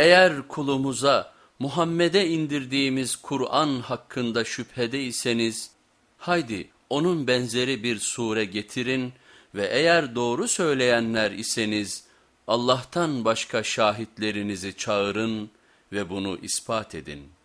Eğer kulumuza Muhammed'e indirdiğimiz Kur'an hakkında şüphedeyseniz haydi onun benzeri bir sure getirin ve eğer doğru söyleyenler iseniz Allah'tan başka şahitlerinizi çağırın ve bunu ispat edin.''